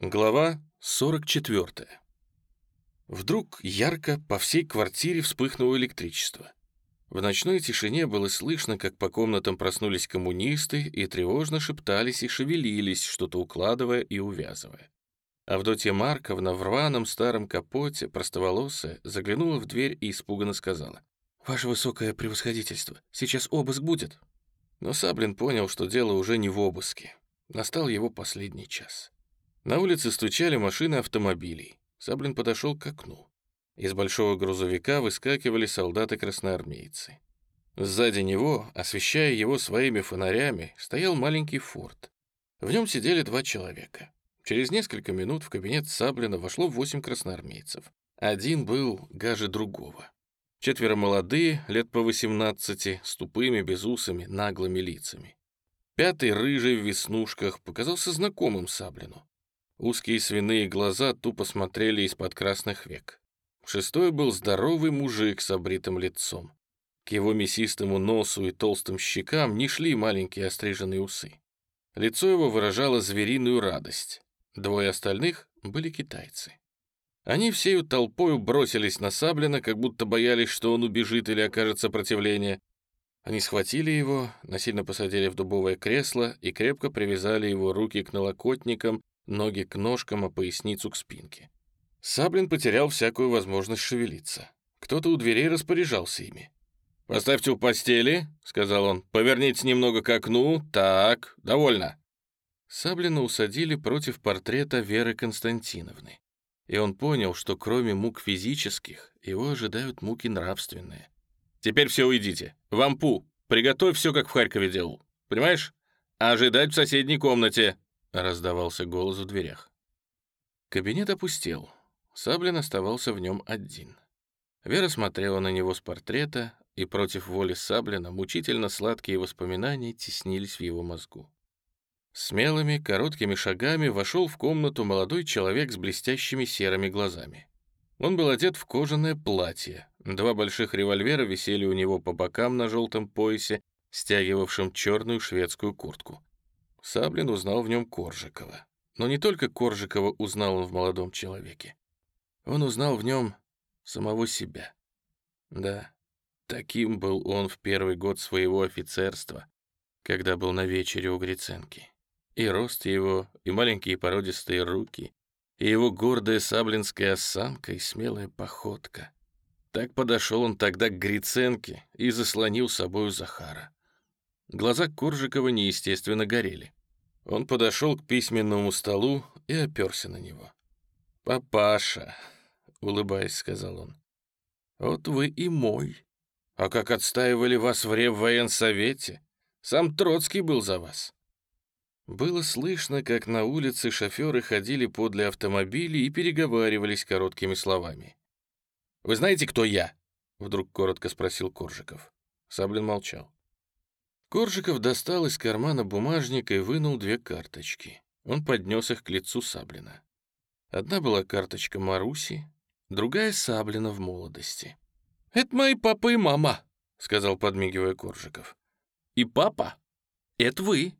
Глава 44. Вдруг ярко по всей квартире вспыхнуло электричество. В ночной тишине было слышно, как по комнатам проснулись коммунисты и тревожно шептались и шевелились, что-то укладывая и увязывая. Авдотья Марковна в рваном старом капоте, простоволосая, заглянула в дверь и испуганно сказала. «Ваше высокое превосходительство, сейчас обыск будет». Но Саблин понял, что дело уже не в обыске. Настал его последний час. На улице стучали машины автомобилей. Саблин подошел к окну. Из большого грузовика выскакивали солдаты-красноармейцы. Сзади него, освещая его своими фонарями, стоял маленький форт. В нем сидели два человека. Через несколько минут в кабинет Саблина вошло восемь красноармейцев. Один был гаже другого. Четверо молодые, лет по 18, с тупыми, безусыми, наглыми лицами. Пятый, рыжий в веснушках, показался знакомым Саблину. Узкие свиные глаза тупо смотрели из-под красных век. Шестой был здоровый мужик с обритым лицом. К его мясистому носу и толстым щекам не шли маленькие остриженные усы. Лицо его выражало звериную радость. Двое остальных были китайцы. Они всею толпою бросились на Саблина, как будто боялись, что он убежит или окажет сопротивление. Они схватили его, насильно посадили в дубовое кресло и крепко привязали его руки к налокотникам ноги к ножкам, а поясницу к спинке. Саблин потерял всякую возможность шевелиться. Кто-то у дверей распоряжался ими. «Поставьте у постели», — сказал он, — «повернитесь немного к окну. Так, довольно». Саблина усадили против портрета Веры Константиновны. И он понял, что кроме мук физических, его ожидают муки нравственные. «Теперь все уйдите. Вампу, приготовь все, как в Харькове делал. Понимаешь? Ожидать в соседней комнате. — раздавался голос в дверях. Кабинет опустел. Саблин оставался в нем один. Вера смотрела на него с портрета, и против воли Саблина мучительно сладкие воспоминания теснились в его мозгу. Смелыми, короткими шагами вошел в комнату молодой человек с блестящими серыми глазами. Он был одет в кожаное платье. Два больших револьвера висели у него по бокам на желтом поясе, стягивавшем черную шведскую куртку. Саблин узнал в нем Коржикова. Но не только Коржикова узнал он в молодом человеке. Он узнал в нем самого себя. Да, таким был он в первый год своего офицерства, когда был на вечере у Гриценки. И рост его, и маленькие породистые руки, и его гордая саблинская осанка и смелая походка. Так подошел он тогда к Гриценке и заслонил собою Захара. Глаза Коржикова неестественно горели. Он подошел к письменному столу и оперся на него. «Папаша», — улыбаясь, сказал он, — «вот вы и мой. А как отстаивали вас в Реввоенсовете? Сам Троцкий был за вас». Было слышно, как на улице шоферы ходили подле автомобилей и переговаривались короткими словами. «Вы знаете, кто я?» — вдруг коротко спросил Коржиков. Саблин молчал. Коржиков достал из кармана бумажник и вынул две карточки. Он поднес их к лицу Саблина. Одна была карточка Маруси, другая — Саблина в молодости. «Это мои папа и мама», — сказал, подмигивая Коржиков. «И папа — это вы.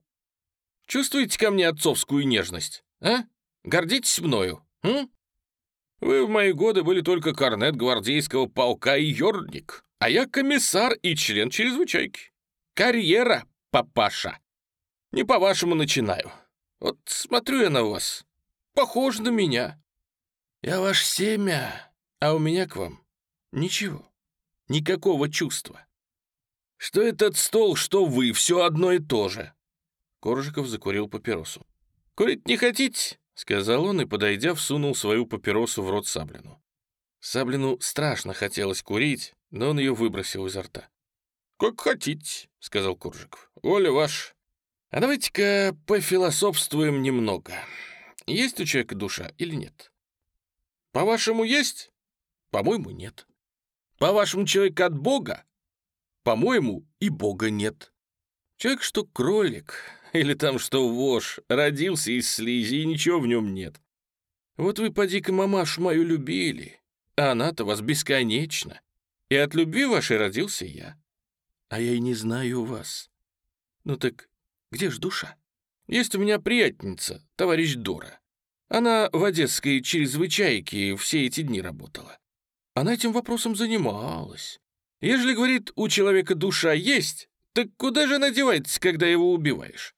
Чувствуете ко мне отцовскую нежность, а? Гордитесь мною, м? Вы в мои годы были только корнет гвардейского полка и ёрник, а я комиссар и член чрезвычайки. Карьера, папаша. Не по-вашему начинаю. Вот смотрю я на вас. Похож на меня. Я ваш семя, а у меня к вам ничего. Никакого чувства. Что этот стол, что вы, все одно и то же. Коржиков закурил папиросу. «Курить не хотите?» — сказал он и, подойдя, всунул свою папиросу в рот Саблину. Саблину страшно хотелось курить, но он ее выбросил изо рта. «Как хотите», — сказал Куржиков. «Воля ваш. А давайте-ка пофилософствуем немного. Есть у человека душа или нет? По-вашему, есть? По-моему, нет. По-вашему, человек от Бога? По-моему, и Бога нет. Человек, что кролик, или там что вож, родился из слизи, и ничего в нем нет. Вот вы, поди-ка, мамашу мою любили, а она-то вас бесконечно. И от любви вашей родился я а я и не знаю вас. Ну так где ж душа? Есть у меня приятница, товарищ Дора. Она в одесской чрезвычайке все эти дни работала. Она этим вопросом занималась. Ежели, говорит, у человека душа есть, так куда же она девается, когда его убиваешь?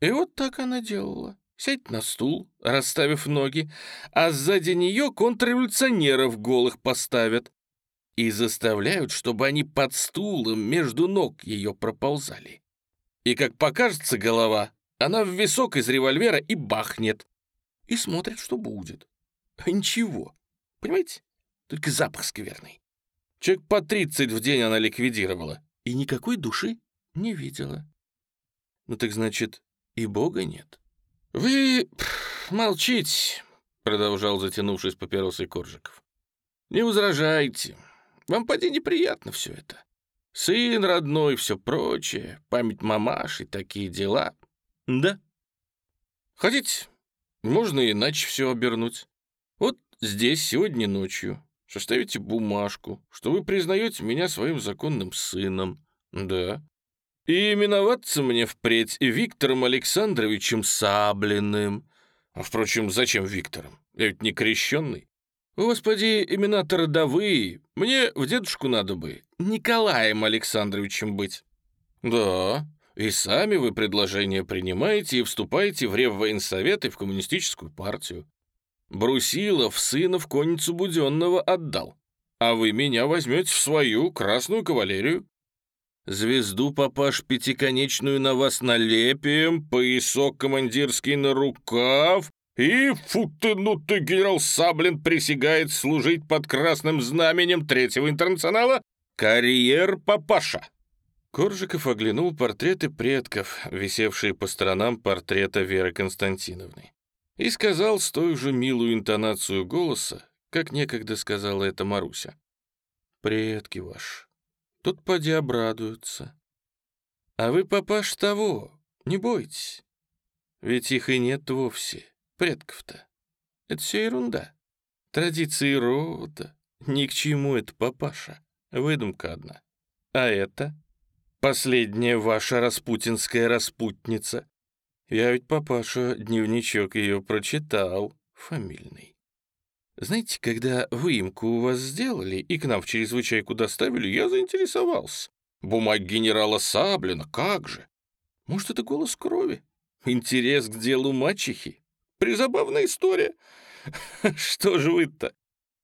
И вот так она делала. Сядь на стул, расставив ноги, а сзади нее контрреволюционеров голых поставят и заставляют, чтобы они под стулом между ног ее проползали. И как покажется голова, она в висок из револьвера и бахнет. И смотрит, что будет. А ничего. Понимаете? Только запах скверный. Человек по 30 в день она ликвидировала. И никакой души не видела. Ну так значит, и Бога нет. «Вы молчите», — продолжал затянувшись папиросой Коржиков. «Не возражайте. Вам поди неприятно все это. Сын родной, все прочее, память мамаши, такие дела. Да? Хотите, можно иначе все обернуть. Вот здесь сегодня ночью составите бумажку, что вы признаете меня своим законным сыном. Да. И именоваться мне впредь Виктором Александровичем Саблиным. А, впрочем, зачем Виктором? Я ведь не крещенный. Господи, имена-то родовые. Мне в дедушку надо бы Николаем Александровичем быть. Да, и сами вы предложение принимаете и вступаете в Реввоенсовет и в коммунистическую партию. Брусилов сына в конницу Буденного отдал, а вы меня возьмете в свою красную кавалерию. Звезду, папаш, пятиконечную на вас налепим, поясок командирский на рукав, и, фу ты, ну ты, генерал Саблин, присягает служить под красным знаменем Третьего интернационала карьер папаша. Коржиков оглянул портреты предков, висевшие по сторонам портрета Веры Константиновны, и сказал с той же милую интонацию голоса, как некогда сказала это Маруся. «Предки ваши, Тут поди обрадуются. А вы, папаш, того, не бойтесь. Ведь их и нет вовсе, предков-то. Это все ерунда. Традиции рода. Ни к чему это, папаша. Выдумка одна. А это? Последняя ваша распутинская распутница. Я ведь, папаша, дневничок ее прочитал, фамильный. Знаете, когда выемку у вас сделали и к нам в чрезвычайку доставили, я заинтересовался. Бумаги генерала Саблина, как же? Может, это голос крови? Интерес к делу мачехи? Призабавная история. Что же вы-то?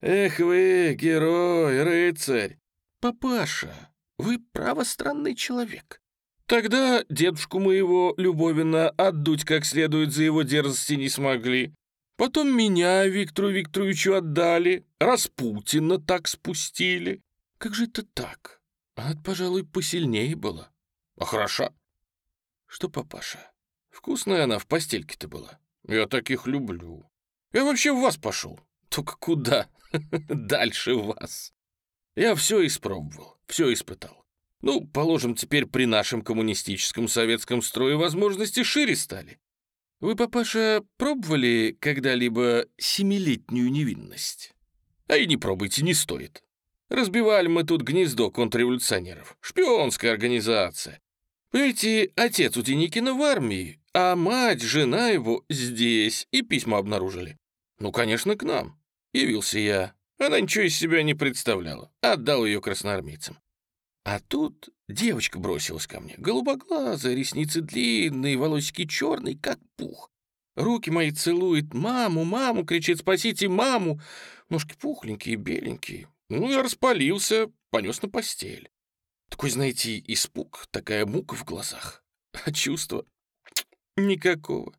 Эх вы, герой, рыцарь. Папаша, вы право странный человек. Тогда дедушку моего Любовина отдуть как следует за его дерзости не смогли. Потом меня Виктору Викторовичу отдали, Распутина так спустили. Как же это так? А это, пожалуй, посильнее было. А хороша. Что, папаша, вкусная она в постельке-то была. Я таких люблю. Я вообще в вас пошел. Только куда? Дальше вас. Я все испробовал, все испытал. Ну, положим, теперь при нашем коммунистическом советском строе возможности шире стали. Вы, папаша, пробовали когда-либо семилетнюю невинность? А и не пробуйте, не стоит. Разбивали мы тут гнездо контрреволюционеров. Шпионская организация. Понимаете, отец у Деникина в армии, а мать, жена его здесь, и письма обнаружили. Ну, конечно, к нам. Явился я. Она ничего из себя не представляла. Отдал ее красноармейцам. А тут девочка бросилась ко мне, голубоглазая, ресницы длинные, волосики черные, как пух. Руки мои целует, маму, маму, кричит, спасите маму. Ножки пухленькие, беленькие. Ну, я распалился, понес на постель. Такой, знаете, испуг, такая мука в глазах. А чувства никакого.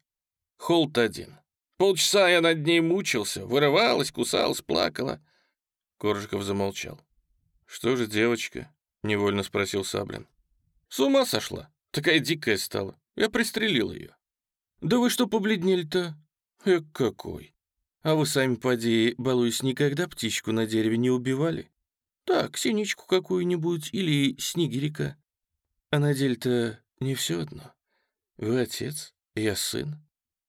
Холт один. Полчаса я над ней мучился, вырывалась, кусалась, плакала. Коржиков замолчал. Что же девочка? — невольно спросил Саблин. «С ума сошла? Такая дикая стала. Я пристрелил ее». «Да вы что побледнели-то?» «Эк, какой! А вы сами, поди, балуясь, никогда птичку на дереве не убивали? Так, синичку какую-нибудь или снегирика. А на деле-то не все одно. Вы отец, я сын.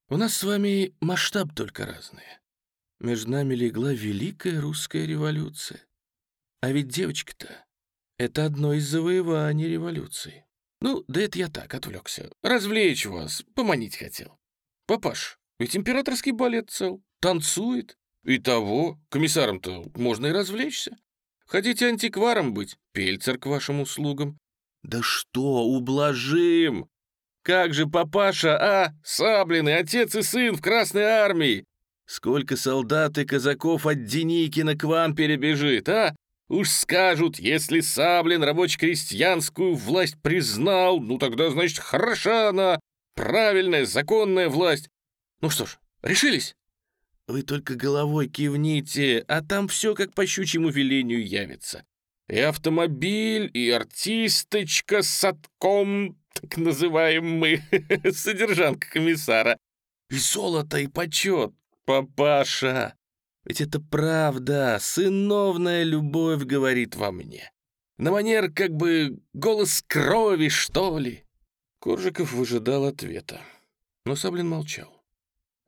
У нас с вами масштаб только разный. Между нами легла великая русская революция. А ведь девочка-то это одно из завоеваний революции. Ну, да это я так отвлекся. Развлечь вас, поманить хотел. Папаш, Ведь императорский балет цел, танцует. И того, комиссаром-то можно и развлечься. Хотите антикваром быть? Пельцер к вашим услугам. Да что, ублажим! Как же папаша, а? Саблины, отец и сын в Красной Армии! Сколько солдат и казаков от Деникина к вам перебежит, а? Уж скажут, если Саблин рабоче-крестьянскую власть признал, ну тогда, значит, хороша она, правильная, законная власть. Ну что ж, решились? Вы только головой кивните, а там все как по щучьему велению явится. И автомобиль, и артисточка с садком, так называем мы, содержанка комиссара. И золото, и почет, папаша. Ведь это правда, сыновная любовь говорит во мне. На манер как бы голос крови, что ли. Коржиков выжидал ответа, но Саблин молчал.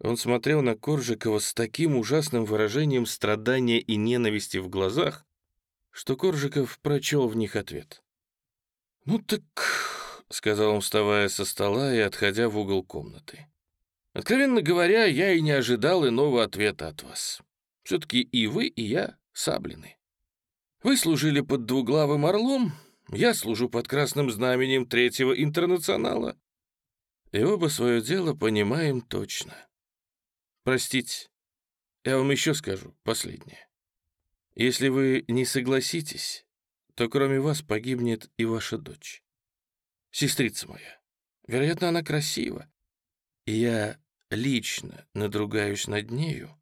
Он смотрел на Коржикова с таким ужасным выражением страдания и ненависти в глазах, что Коржиков прочел в них ответ. «Ну так...» — сказал он, вставая со стола и отходя в угол комнаты. «Откровенно говоря, я и не ожидал иного ответа от вас. Все-таки и вы, и я саблины. Вы служили под двуглавым орлом, я служу под красным знаменем Третьего Интернационала. И оба свое дело понимаем точно». Простите, я вам еще скажу последнее. Если вы не согласитесь, то кроме вас погибнет и ваша дочь. Сестрица моя. Вероятно, она красива. И я лично надругаюсь над нею,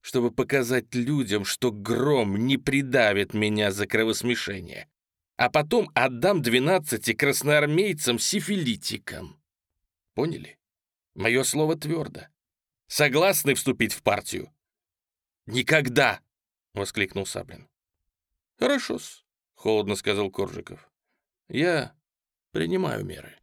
чтобы показать людям, что гром не придавит меня за кровосмешение, а потом отдам двенадцати красноармейцам-сифилитикам. Поняли? Мое слово твердо. Согласны вступить в партию?» «Никогда!» — воскликнул Саблин. «Хорошо-с», — холодно сказал Коржиков. «Я принимаю меры».